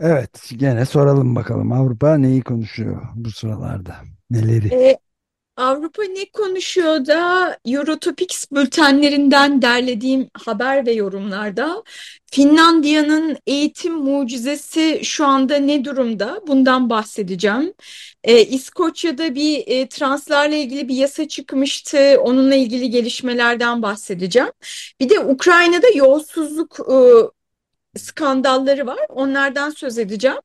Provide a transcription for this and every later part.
Evet, gene soralım bakalım Avrupa neyi konuşuyor bu sıralarda? Neleri? Ee, Avrupa ne konuşuyor da Eurotopics bültenlerinden derlediğim haber ve yorumlarda Finlandiya'nın eğitim mucizesi şu anda ne durumda? Bundan bahsedeceğim. Ee, İskoçya'da bir e, translarla ilgili bir yasa çıkmıştı. Onunla ilgili gelişmelerden bahsedeceğim. Bir de Ukrayna'da yolsuzluk e, skandalları var. Onlardan söz edeceğim.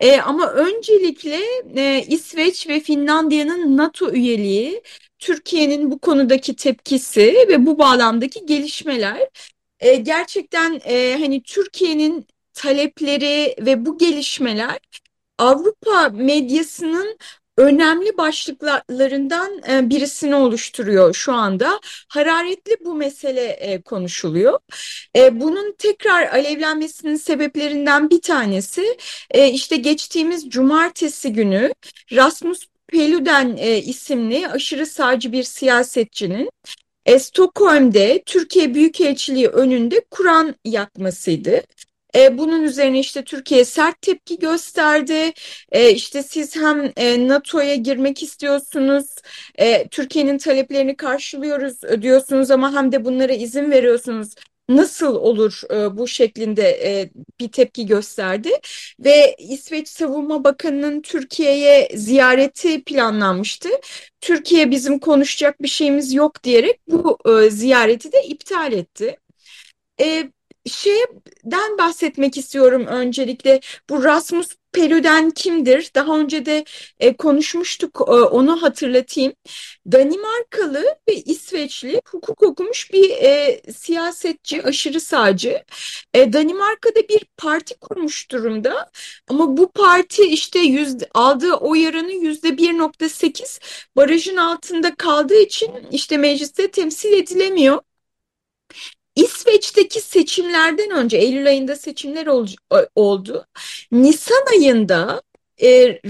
E, ama öncelikle e, İsveç ve Finlandiya'nın NATO üyeliği, Türkiye'nin bu konudaki tepkisi ve bu bağlamdaki gelişmeler e, gerçekten e, hani Türkiye'nin talepleri ve bu gelişmeler Avrupa medyasının önemli başlıklarından e, birisini oluşturuyor şu anda. Hararetli bu mesele e, konuşuluyor. E, bunun tekrar alevlenmesinin sebeplerinden bir tanesi işte geçtiğimiz cumartesi günü Rasmus Peluden isimli aşırı sağcı bir siyasetçinin Stockholm'de Türkiye Büyükelçiliği önünde Kur'an yakmasıydı. E, bunun üzerine işte Türkiye sert tepki gösterdi. E, işte siz hem e, NATO'ya girmek istiyorsunuz, e, Türkiye'nin taleplerini karşılıyoruz diyorsunuz ama hem de bunlara izin veriyorsunuz. Nasıl olur e, bu şeklinde e, bir tepki gösterdi ve İsveç Savunma Bakanı'nın Türkiye'ye ziyareti planlanmıştı. Türkiye bizim konuşacak bir şeyimiz yok diyerek bu e, ziyareti de iptal etti. E, şeyden bahsetmek istiyorum öncelikle. Bu Rasmus Perüden kimdir? Daha önce de e, konuşmuştuk e, onu hatırlatayım. Danimarkalı ve İsveçli hukuk okumuş bir e, siyasetçi, aşırı sağcı. E, Danimarka'da bir parti kurmuş durumda ama bu parti işte yüzde, aldığı oy oranı yüzde 1.8 barajın altında kaldığı için işte mecliste temsil edilemiyor. İsveç'teki seçimlerden önce Eylül ayında seçimler ol, oldu. Nisan ayında e,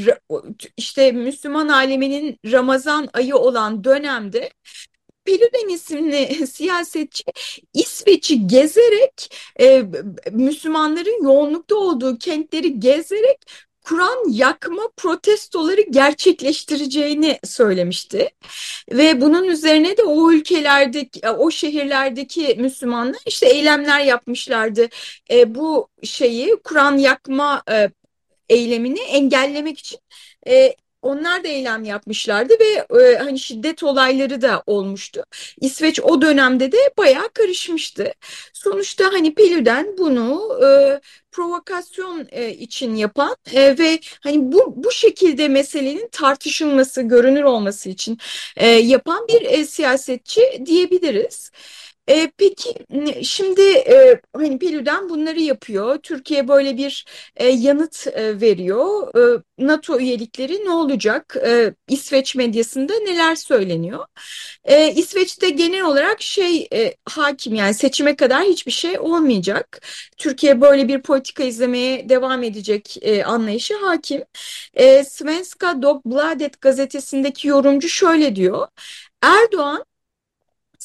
işte Müslüman aleminin Ramazan ayı olan dönemde Peluden isimli siyasetçi İsveç'i gezerek e, Müslümanların yoğunlukta olduğu kentleri gezerek Kur'an yakma protestoları gerçekleştireceğini söylemişti. Ve bunun üzerine de o ülkelerdeki, o şehirlerdeki Müslümanlar işte eylemler yapmışlardı. E, bu şeyi Kur'an yakma e, eylemini engellemek için e, onlar da eylem yapmışlardı ve e, hani şiddet olayları da olmuştu. İsveç o dönemde de bayağı karışmıştı. Sonuçta hani Pelü'den bunu e, provokasyon e, için yapan e, ve hani bu bu şekilde meselenin tartışılması, görünür olması için e, yapan bir e, siyasetçi diyebiliriz. E, peki şimdi e, hani Pelü'den bunları yapıyor. Türkiye böyle bir e, yanıt e, veriyor. E, NATO üyelikleri ne olacak? E, İsveç medyasında neler söyleniyor? E, İsveç'te genel olarak şey e, hakim yani seçime kadar hiçbir şey olmayacak. Türkiye böyle bir politika izlemeye devam edecek e, anlayışı hakim. E, Svenska Dagbladet gazetesindeki yorumcu şöyle diyor. Erdoğan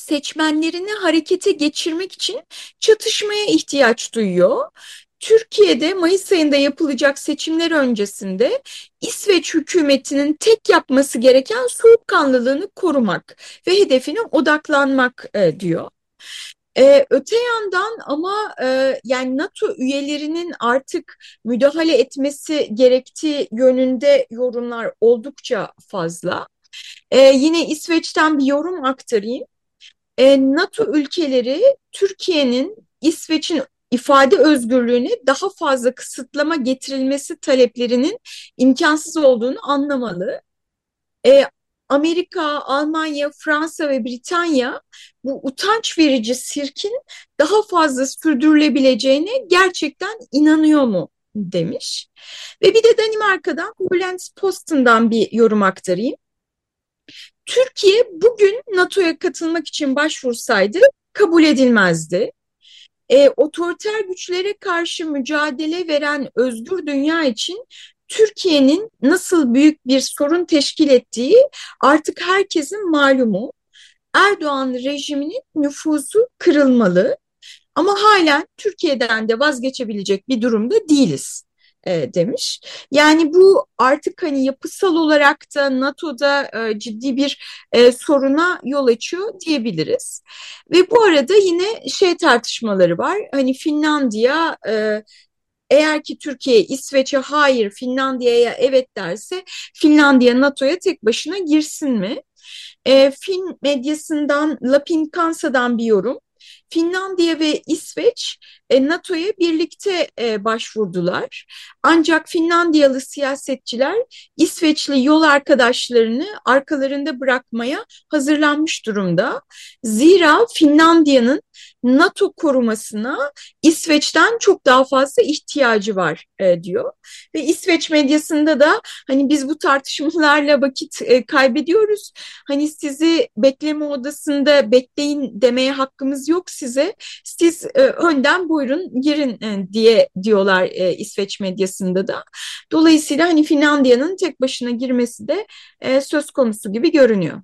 seçmenlerini harekete geçirmek için çatışmaya ihtiyaç duyuyor. Türkiye'de Mayıs ayında yapılacak seçimler öncesinde İsveç hükümetinin tek yapması gereken soğukkanlılığını korumak ve hedefine odaklanmak e, diyor. Ee, öte yandan ama e, yani NATO üyelerinin artık müdahale etmesi gerektiği yönünde yorumlar oldukça fazla. Ee, yine İsveç'ten bir yorum aktarayım. Ee, NATO ülkeleri Türkiye'nin İsveç'in ifade özgürlüğüne daha fazla kısıtlama getirilmesi taleplerinin imkansız olduğunu anlamalı. E, Amerika, Almanya, Fransa ve Britanya bu utanç verici sirkin daha fazla sürdürülebileceğine gerçekten inanıyor mu demiş. Ve bir de Danimarka'dan Bülent Posten'dan bir yorum aktarayım. Türkiye bugün NATO'ya katılmak için başvursaydı kabul edilmezdi. E, otoriter güçlere karşı mücadele veren özgür dünya için Türkiye'nin nasıl büyük bir sorun teşkil ettiği artık herkesin malumu. Erdoğan rejiminin nüfusu kırılmalı ama halen Türkiye'den de vazgeçebilecek bir durumda değiliz e, demiş. Yani bu artık hani yapısal olarak da NATO'da e, ciddi bir e, soruna yol açıyor diyebiliriz. Ve bu arada yine şey tartışmaları var. Hani Finlandiya e, eğer ki Türkiye İsveç'e hayır, Finlandiya'ya evet derse Finlandiya NATO'ya tek başına girsin mi? E, Fin medyasından Lapin Kansa'dan bir yorum. Finlandiya ve İsveç e, NATO'ya birlikte e, başvurdular. Ancak Finlandiyalı siyasetçiler İsveçli yol arkadaşlarını arkalarında bırakmaya hazırlanmış durumda. Zira Finlandiya'nın NATO korumasına İsveç'ten çok daha fazla ihtiyacı var e, diyor. Ve İsveç medyasında da hani biz bu tartışmalarla vakit e, kaybediyoruz. Hani sizi bekleme odasında bekleyin demeye hakkımız yok size. Siz e, önden buyurun girin e, diye diyorlar e, İsveç medyasında da. Dolayısıyla hani Finlandiya'nın tek başına girmesi de e, söz konusu gibi görünüyor.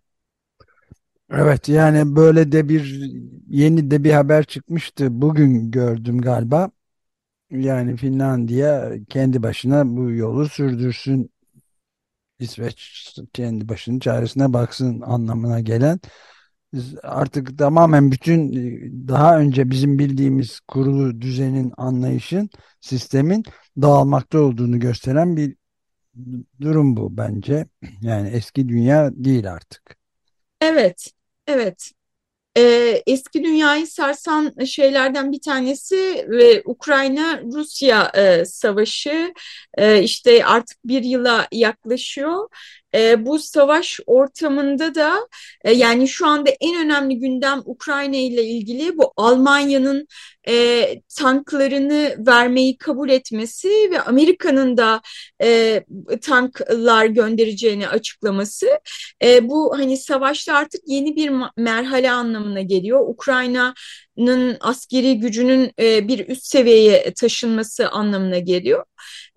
Evet yani böyle de bir yeni de bir haber çıkmıştı. Bugün gördüm galiba. Yani Finlandiya kendi başına bu yolu sürdürsün. İsveç kendi başının çaresine baksın anlamına gelen artık tamamen bütün daha önce bizim bildiğimiz kurulu düzenin anlayışın sistemin dağılmakta olduğunu gösteren bir durum bu bence. Yani eski dünya değil artık. Evet, evet. Ee, eski dünyayı sarsan şeylerden bir tanesi ve Ukrayna-Rusya e, savaşı e, işte artık bir yıla yaklaşıyor e, bu savaş ortamında da e, yani şu anda en önemli gündem Ukrayna ile ilgili bu Almanya'nın e, tanklarını vermeyi kabul etmesi ve Amerika'nın da e, tanklar göndereceğini açıklaması. E, bu hani savaşta artık yeni bir merhale anlamına geliyor. Ukrayna'nın askeri gücünün e, bir üst seviyeye taşınması anlamına geliyor.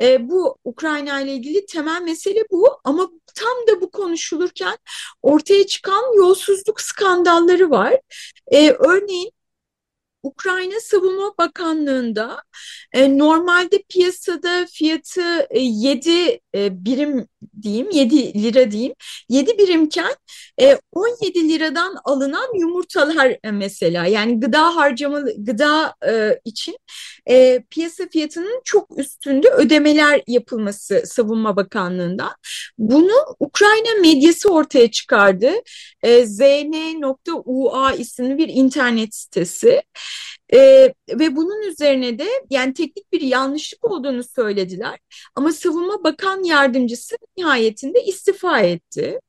E, bu Ukrayna ile ilgili temel mesele bu ama tam da bu konuşulurken ortaya çıkan yolsuzluk skandalları var. E, örneğin Ukrayna Savunma Bakanlığı'nda e, normalde piyasada fiyatı e, 7 e, birim diyeyim 7 lira diyeyim 7 birimken e, 17 liradan alınan yumurtalar mesela yani gıda harcamalı gıda e, için e, piyasa fiyatının çok üstünde ödemeler yapılması Savunma Bakanlığı'ndan. Bunu Ukrayna medyası ortaya çıkardı. E, zn.ua isimli bir internet sitesi. E, ve bunun üzerine de yani teknik bir yanlışlık olduğunu söylediler. Ama Savunma Bakan Yardımcısı nihayetinde istifa etti.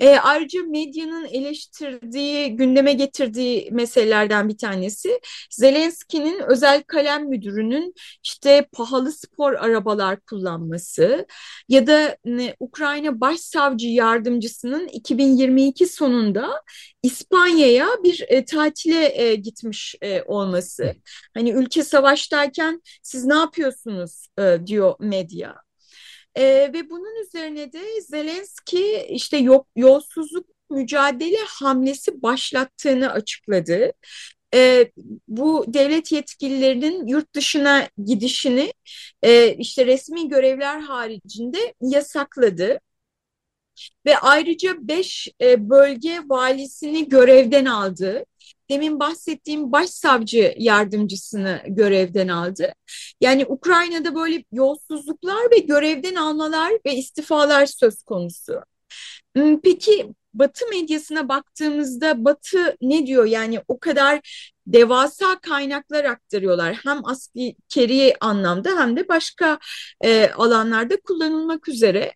E, ayrıca medyanın eleştirdiği, gündeme getirdiği meselelerden bir tanesi Zelenski'nin özel kalem müdürünün işte pahalı spor arabalar kullanması ya da ne, Ukrayna Başsavcı Yardımcısının 2022 sonunda İspanya'ya bir e, tatile e, gitmiş e, olması. Hani ülke savaştayken siz ne yapıyorsunuz e, diyor medya. E, ve bunun üzerine de Zelenski işte yok, yolsuzluk mücadele hamlesi başlattığını açıkladı. E, bu devlet yetkililerinin yurt dışına gidişini e, işte resmi görevler haricinde yasakladı. Ve ayrıca beş e, bölge valisini görevden aldı. Demin bahsettiğim başsavcı yardımcısını görevden aldı. Yani Ukrayna'da böyle yolsuzluklar ve görevden almalar ve istifalar söz konusu. Hmm, peki Batı medyasına baktığımızda Batı ne diyor? Yani o kadar devasa kaynaklar aktarıyorlar. Hem askeri anlamda hem de başka e, alanlarda kullanılmak üzere.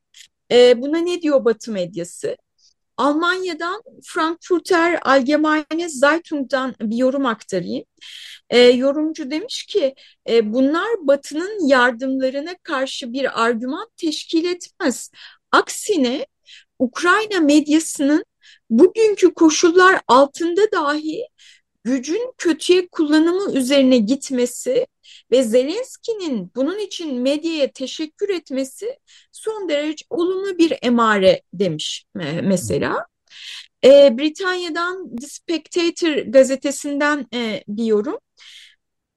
E, buna ne diyor Batı medyası? Almanya'dan Frankfurter Allgemeine Zeitung'dan bir yorum aktarayım. E, yorumcu demiş ki e, bunlar Batı'nın yardımlarına karşı bir argüman teşkil etmez. Aksine Ukrayna medyasının bugünkü koşullar altında dahi gücün kötüye kullanımı üzerine gitmesi ve Zelenski'nin bunun için medyaya teşekkür etmesi son derece olumlu bir emare demiş mesela. E, Britanya'dan The Spectator gazetesinden e, bir yorum.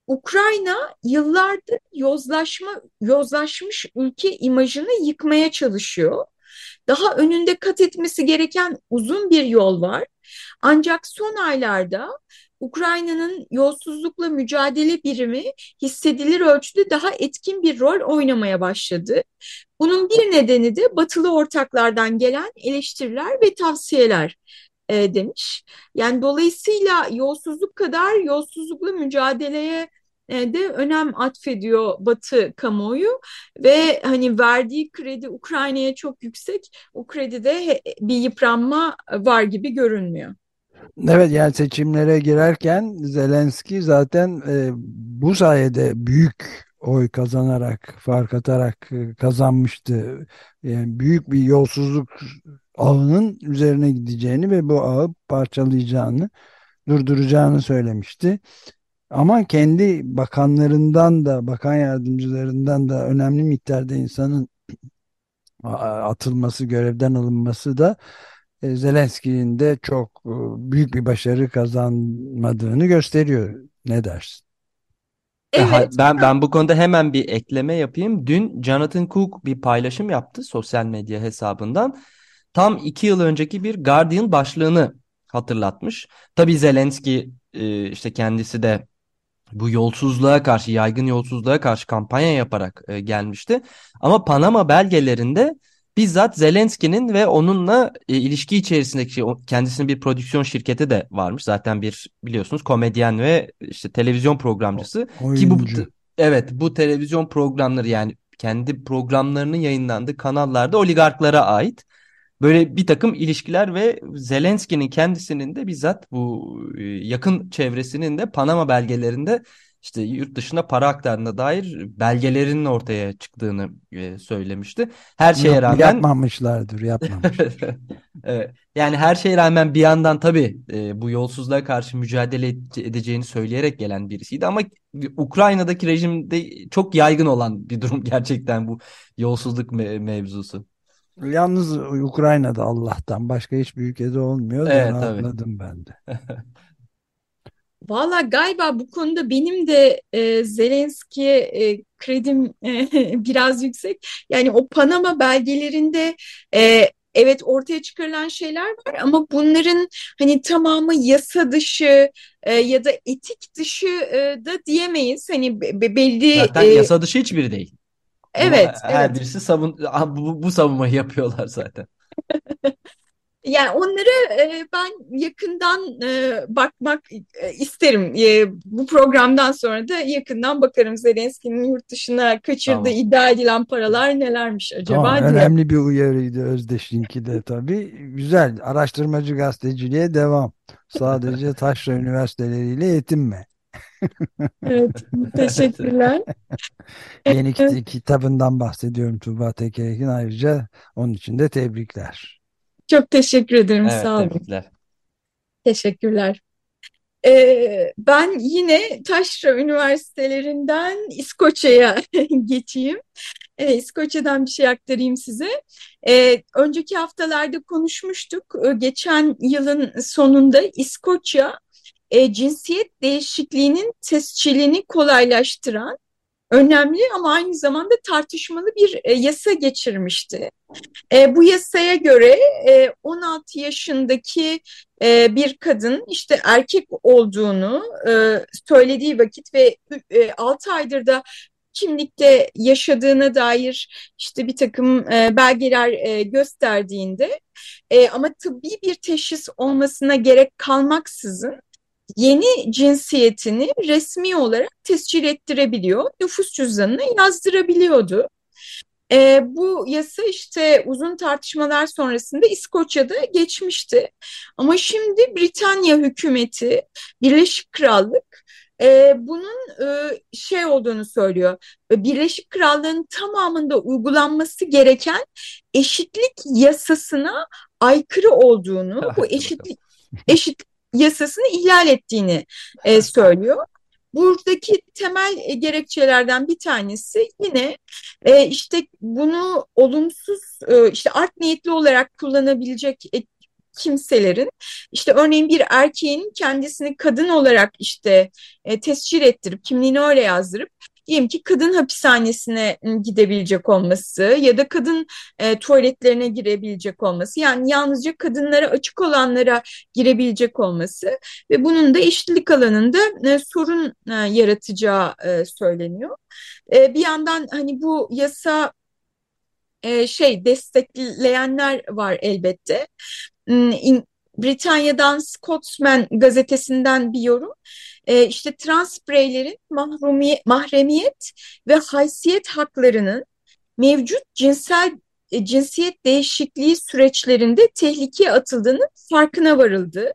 Ukrayna yıllardır yozlaşma yozlaşmış ülke imajını yıkmaya çalışıyor. Daha önünde kat etmesi gereken uzun bir yol var. Ancak son aylarda Ukrayna'nın yolsuzlukla mücadele birimi hissedilir ölçüde daha etkin bir rol oynamaya başladı. Bunun bir nedeni de batılı ortaklardan gelen eleştiriler ve tavsiyeler e, demiş. Yani dolayısıyla yolsuzluk kadar yolsuzlukla mücadeleye e, de önem atfediyor Batı kamuoyu ve hani verdiği kredi Ukrayna'ya çok yüksek. O kredide bir yıpranma var gibi görünmüyor. Evet yani seçimlere girerken Zelenski zaten e, bu sayede büyük oy kazanarak, fark atarak e, kazanmıştı. Yani büyük bir yolsuzluk ağının üzerine gideceğini ve bu ağı parçalayacağını, durduracağını söylemişti. Ama kendi bakanlarından da, bakan yardımcılarından da önemli miktarda insanın atılması, görevden alınması da Zelenski'nin de çok e, büyük bir başarı kazanmadığını gösteriyor. Ne dersin? Evet. Ben ben bu konuda hemen bir ekleme yapayım. Dün Jonathan Cook bir paylaşım yaptı sosyal medya hesabından. Tam iki yıl önceki bir Guardian başlığını hatırlatmış. Tabii Zelenski e, işte kendisi de bu yolsuzluğa karşı, yaygın yolsuzluğa karşı kampanya yaparak gelmişti. Ama Panama belgelerinde bizzat Zelenski'nin ve onunla e, ilişki içerisindeki kendisinin bir prodüksiyon şirketi de varmış. Zaten bir biliyorsunuz komedyen ve işte televizyon programcısı o, ki bu evet bu televizyon programları yani kendi programlarının yayınlandığı kanallarda oligarklara ait. Böyle bir takım ilişkiler ve Zelenski'nin kendisinin de bizzat bu e, yakın çevresinin de Panama belgelerinde işte yurt dışına para aktardığına dair belgelerinin ortaya çıktığını e, söylemişti. Her şeye rağmen yapmamışlardır, yapmamışlar. evet. Yani her şeye rağmen bir yandan tabii e, bu yolsuzluğa karşı mücadele edeceğini söyleyerek gelen birisiydi ama Ukrayna'daki rejimde çok yaygın olan bir durum gerçekten bu yolsuzluk me mevzusu. Yalnız Ukrayna'da Allah'tan başka hiçbir ülkede olmuyor. Evet, rahatladım ben de. Valla galiba bu konuda benim de e, Zelenski'ye e, kredim e, biraz yüksek. Yani o Panama belgelerinde e, evet ortaya çıkarılan şeyler var ama bunların hani tamamı yasa dışı e, ya da etik dışı e, da diyemeyiz. Hani be, belli Zaten e, yasa dışı hiçbiri değil. Evet, Ama her evet. birisi savun bu, bu savunmayı yapıyorlar zaten. Yani onları e, ben yakından e, bakmak e, isterim. E, bu programdan sonra da yakından bakarım Zelenski'nin yurt dışına kaçırdığı tamam. iddia edilen paralar nelermiş acaba tamam, diye. Önemli bir uyarıydı Özdeş'inki de tabii. Güzel. Araştırmacı gazeteciliğe devam. Sadece taşra üniversiteleriyle yetinme. evet, teşekkürler. Yeni kit kitabından bahsediyorum Tuğba Tekerek'in ayrıca onun için de tebrikler. Çok teşekkür ederim. Evet, Sağ olun. tebrikler. Teşekkürler. Ee, ben yine Taşra Üniversitelerinden İskoçya'ya geçeyim. Ee, İskoçya'dan bir şey aktarayım size. Ee, önceki haftalarda konuşmuştuk. Ee, geçen yılın sonunda İskoçya e, cinsiyet değişikliğinin tescilini kolaylaştıran önemli ama aynı zamanda tartışmalı bir e, yasa geçirmişti. E, bu yasaya göre e, 16 yaşındaki e, bir kadın işte erkek olduğunu söylediği vakit ve e, 6 aydır da kimlikte yaşadığına dair işte bir takım belgeler gösterdiğinde ama tıbbi bir teşhis olmasına gerek kalmaksızın yeni cinsiyetini resmi olarak tescil ettirebiliyor, nüfus cüzdanına yazdırabiliyordu. E, bu yasa işte uzun tartışmalar sonrasında İskoçya'da geçmişti. Ama şimdi Britanya hükümeti, Birleşik Krallık e, bunun e, şey olduğunu söylüyor. Birleşik Krallığın tamamında uygulanması gereken eşitlik yasasına aykırı olduğunu, bu eşitlik eşit yasasını ihlal ettiğini e, söylüyor. Buradaki temel e, gerekçelerden bir tanesi yine e, işte bunu olumsuz e, işte art niyetli olarak kullanabilecek e, kimselerin işte örneğin bir erkeğin kendisini kadın olarak işte e, tescil ettirip kimliğini öyle yazdırıp diyelim ki kadın hapishanesine gidebilecek olması ya da kadın e, tuvaletlerine girebilecek olması yani yalnızca kadınlara açık olanlara girebilecek olması ve bunun da eşitlik alanında e, sorun e, yaratacağı e, söyleniyor. E, bir yandan hani bu yasa e, şey destekleyenler var elbette. Britanya'dan Scotsman gazetesinden bir yorum. E, işte trans bireylerin mahremiyet ve haysiyet haklarının mevcut cinsel e, cinsiyet değişikliği süreçlerinde tehlikeye atıldığının farkına varıldı.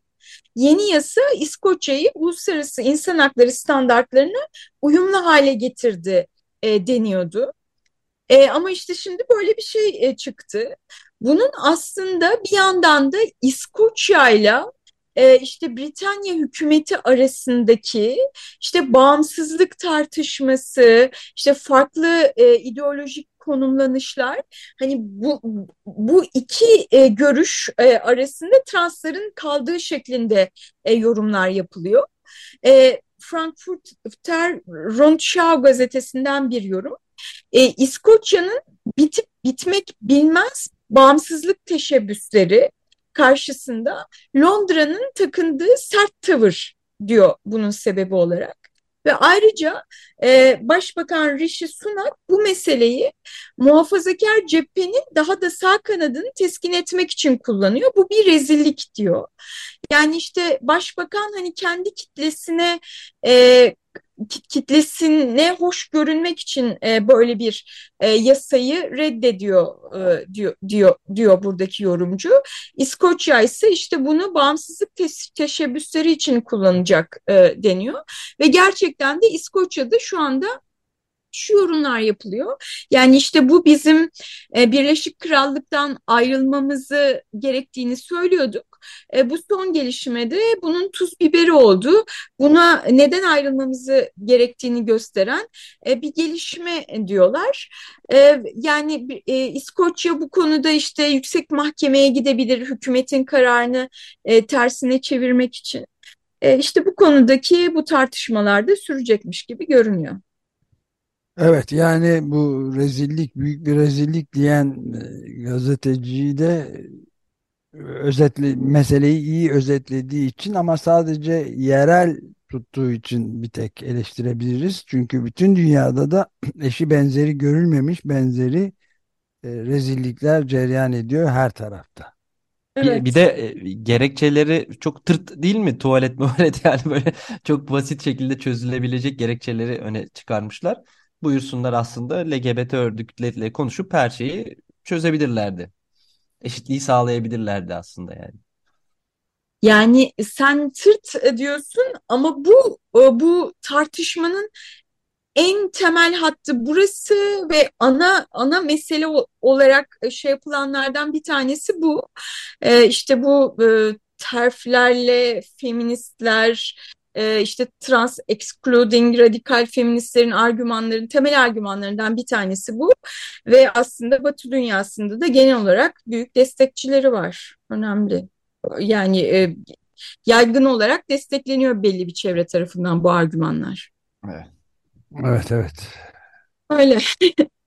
Yeni yasa İskoçya'yı uluslararası insan hakları standartlarına uyumlu hale getirdi e, deniyordu. E, ama işte şimdi böyle bir şey e, çıktı. Bunun aslında bir yandan da İskoçya ile e, işte Britanya hükümeti arasındaki işte bağımsızlık tartışması, işte farklı e, ideolojik konumlanışlar hani bu bu iki e, görüş e, arasında transların kaldığı şeklinde e, yorumlar yapılıyor. E, Frankfurter Rundschau gazetesinden bir yorum. E, İskoçya'nın bitip bitmek bilmez bağımsızlık teşebbüsleri karşısında Londra'nın takındığı sert tavır diyor bunun sebebi olarak. Ve ayrıca e, Başbakan Rishi Sunak bu meseleyi muhafazakar cephenin daha da sağ kanadını teskin etmek için kullanıyor. Bu bir rezillik diyor. Yani işte başbakan hani kendi kitlesine e, kitlesine hoş görünmek için e, böyle bir e, yasayı reddediyor e, diyor diyor diyor buradaki yorumcu. İskoçya ise işte bunu bağımsızlık te teşebbüsleri için kullanacak e, deniyor ve gerçekten de İskoçya'da şu anda şu yorumlar yapılıyor. Yani işte bu bizim e, Birleşik Krallık'tan ayrılmamızı gerektiğini söylüyorduk. E, bu son gelişmede bunun tuz biberi oldu. Buna neden ayrılmamızı gerektiğini gösteren e, bir gelişme diyorlar. Yani İskoçya bu konuda işte yüksek mahkemeye gidebilir hükümetin kararını tersine çevirmek için. E, işte bu konudaki bu tartışmalar da sürecekmiş gibi görünüyor. Evet yani bu rezillik büyük bir rezillik diyen e, gazeteciyi de e, özetli meseleyi iyi özetlediği için ama sadece yerel tuttuğu için bir tek eleştirebiliriz. Çünkü bütün dünyada da eşi benzeri görülmemiş benzeri e, rezillikler cereyan ediyor her tarafta. Bir, bir de e, gerekçeleri çok tırt değil mi? Tuvalet muvalet yani böyle çok basit şekilde çözülebilecek gerekçeleri öne çıkarmışlar buyursunlar aslında LGBT örgütleriyle konuşup her şeyi çözebilirlerdi. Eşitliği sağlayabilirlerdi aslında yani. Yani sen tırt diyorsun ama bu bu tartışmanın en temel hattı burası ve ana ana mesele olarak şey yapılanlardan bir tanesi bu. Ee, işte bu e, terflerle feministler e, işte trans excluding radikal feministlerin argümanların temel argümanlarından bir tanesi bu ve aslında Batı dünyasında da genel olarak büyük destekçileri var. Önemli. Yani e, yaygın olarak destekleniyor belli bir çevre tarafından bu argümanlar. Evet. Evet, evet. Öyle.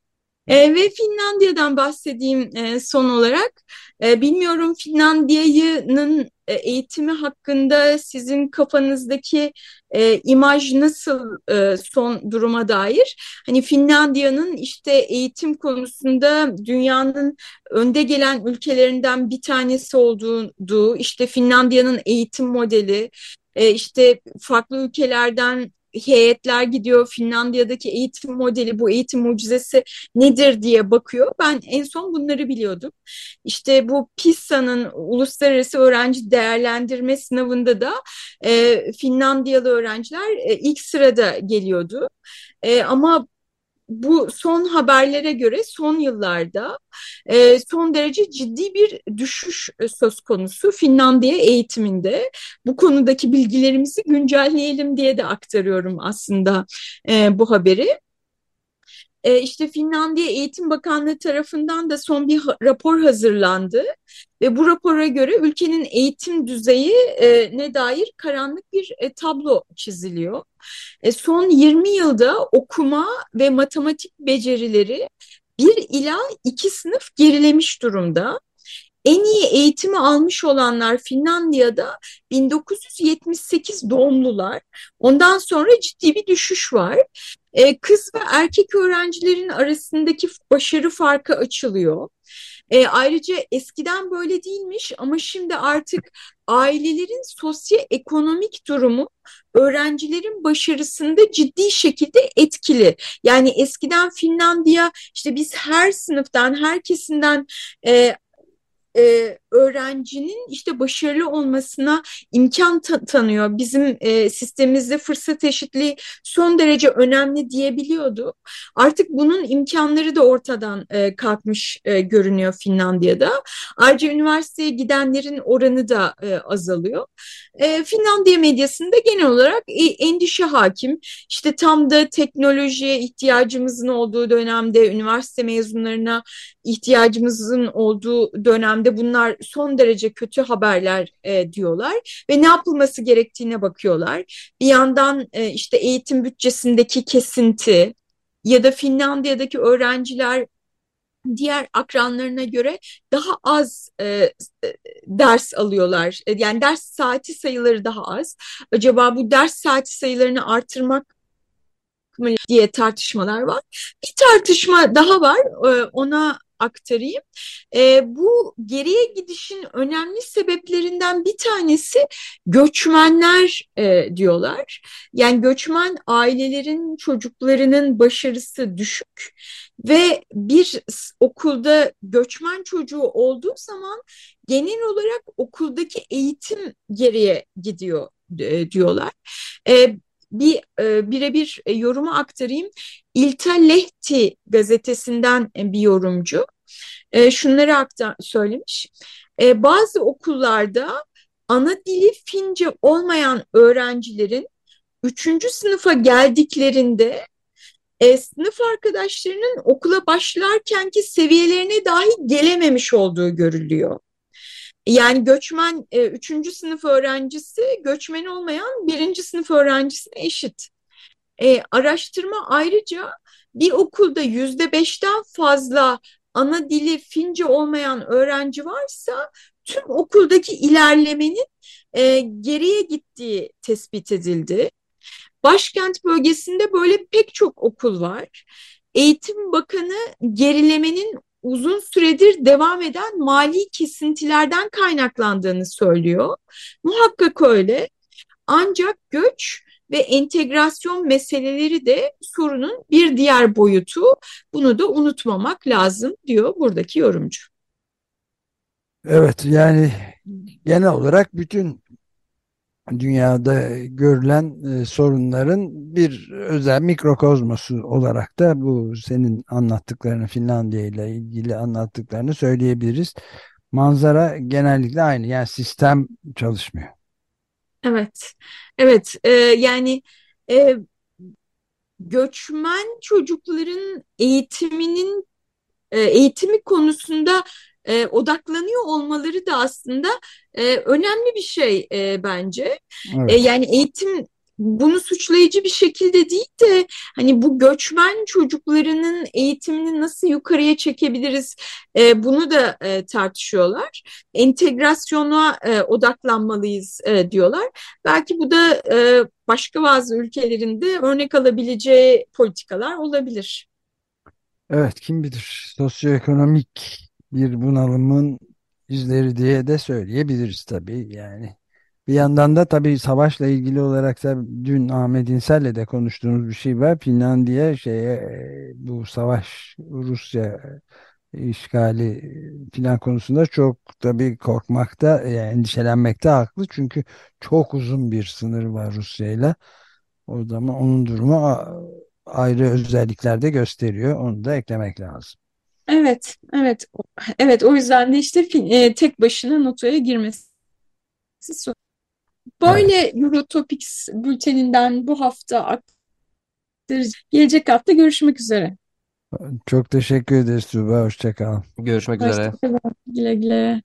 E, ve Finlandiya'dan bahsedeyim e, son olarak. E, bilmiyorum Finlandiya'nın e, eğitimi hakkında sizin kafanızdaki e, imaj nasıl e, son duruma dair? Hani Finlandiya'nın işte eğitim konusunda dünyanın önde gelen ülkelerinden bir tanesi olduğu, işte Finlandiya'nın eğitim modeli, e, işte farklı ülkelerden heyetler gidiyor Finlandiya'daki eğitim modeli bu eğitim mucizesi nedir diye bakıyor. Ben en son bunları biliyordum. İşte bu PISA'nın uluslararası öğrenci değerlendirme sınavında da e, Finlandiyalı öğrenciler e, ilk sırada geliyordu. E, ama bu son haberlere göre son yıllarda e, son derece ciddi bir düşüş e, söz konusu Finlandiya eğitiminde. Bu konudaki bilgilerimizi güncelleyelim diye de aktarıyorum aslında e, bu haberi. E, işte Finlandiya Eğitim Bakanlığı tarafından da son bir rapor hazırlandı ve bu rapora göre ülkenin eğitim düzeyi e, ne dair karanlık bir e, tablo çiziliyor. E, son 20 yılda okuma ve matematik becerileri bir ila iki sınıf gerilemiş durumda. En iyi eğitimi almış olanlar Finlandiya'da 1978 doğumlular. Ondan sonra ciddi bir düşüş var. E, kız ve erkek öğrencilerin arasındaki başarı farkı açılıyor. E, ayrıca eskiden böyle değilmiş ama şimdi artık ailelerin sosyoekonomik durumu öğrencilerin başarısında ciddi şekilde etkili. Yani eskiden Finlandiya işte biz her sınıftan, her kesimden e, e, öğrencinin işte başarılı olmasına imkan ta tanıyor. Bizim e, sistemimizde fırsat eşitliği son derece önemli diyebiliyordu. Artık bunun imkanları da ortadan e, kalkmış e, görünüyor Finlandiya'da. Ayrıca üniversiteye gidenlerin oranı da e, azalıyor. E, Finlandiya medyasında genel olarak e, endişe hakim. İşte tam da teknolojiye ihtiyacımızın olduğu dönemde, üniversite mezunlarına ihtiyacımızın olduğu dönemde bunlar son derece kötü haberler e, diyorlar ve ne yapılması gerektiğine bakıyorlar. Bir yandan e, işte eğitim bütçesindeki kesinti ya da Finlandiya'daki öğrenciler diğer akranlarına göre daha az e, e ders alıyorlar. E, yani ders saati sayıları daha az. Acaba bu ders saati sayılarını artırmak mı diye tartışmalar var. Bir tartışma daha var. E, ona aktarayım. E, bu geriye gidişin önemli sebeplerinden bir tanesi göçmenler e, diyorlar. Yani göçmen ailelerin çocuklarının başarısı düşük ve bir okulda göçmen çocuğu olduğu zaman genel olarak okuldaki eğitim geriye gidiyor e, diyorlar. E, bir e, birebir e, yorumu aktarayım. İlta Lehti gazetesinden e, bir yorumcu e, şunları aktar söylemiş. E, bazı okullarda ana dili Fince olmayan öğrencilerin üçüncü sınıfa geldiklerinde e, sınıf arkadaşlarının okula başlarkenki seviyelerine dahi gelememiş olduğu görülüyor. Yani göçmen e, üçüncü sınıf öğrencisi göçmen olmayan birinci sınıf öğrencisine eşit. E, araştırma ayrıca bir okulda yüzde beşten fazla ana dili Fince olmayan öğrenci varsa tüm okuldaki ilerlemenin e, geriye gittiği tespit edildi. Başkent bölgesinde böyle pek çok okul var. Eğitim Bakanı gerilemenin uzun süredir devam eden mali kesintilerden kaynaklandığını söylüyor. Muhakkak öyle. Ancak göç ve entegrasyon meseleleri de sorunun bir diğer boyutu. Bunu da unutmamak lazım diyor buradaki yorumcu. Evet yani genel olarak bütün dünyada görülen e, sorunların bir özel mikrokozmosu olarak da bu senin anlattıklarını Finlandiya ile ilgili anlattıklarını söyleyebiliriz. Manzara genellikle aynı yani sistem çalışmıyor. Evet, evet e, yani e, göçmen çocukların eğitiminin e, eğitimi konusunda e, odaklanıyor olmaları da aslında e, önemli bir şey e, bence. Evet. E, yani eğitim bunu suçlayıcı bir şekilde değil de hani bu göçmen çocuklarının eğitimini nasıl yukarıya çekebiliriz e, bunu da e, tartışıyorlar. Entegrasyona e, odaklanmalıyız e, diyorlar. Belki bu da e, başka bazı ülkelerinde örnek alabileceği politikalar olabilir. Evet kim bilir sosyoekonomik bir bunalımın izleri diye de söyleyebiliriz tabii yani. Bir yandan da tabii savaşla ilgili olarak da dün Ahmet İnsel'le de konuştuğumuz bir şey var. Finlandiya şeye e, bu savaş Rusya işgali filan konusunda çok tabii korkmakta, yani endişelenmekte haklı. Çünkü çok uzun bir sınır var Rusya ile. O zaman onun durumu ayrı özellikler de gösteriyor. Onu da eklemek lazım. Evet, evet, evet. O yüzden de işte e, tek başına NATO'ya girmesi Böyle evet. Eurotopics bülteninden bu hafta. Gelecek hafta görüşmek üzere. Çok teşekkür ederiz Tuğba. Hoşçakal. Görüşmek üzere. Hoşçakalın. Güle güle.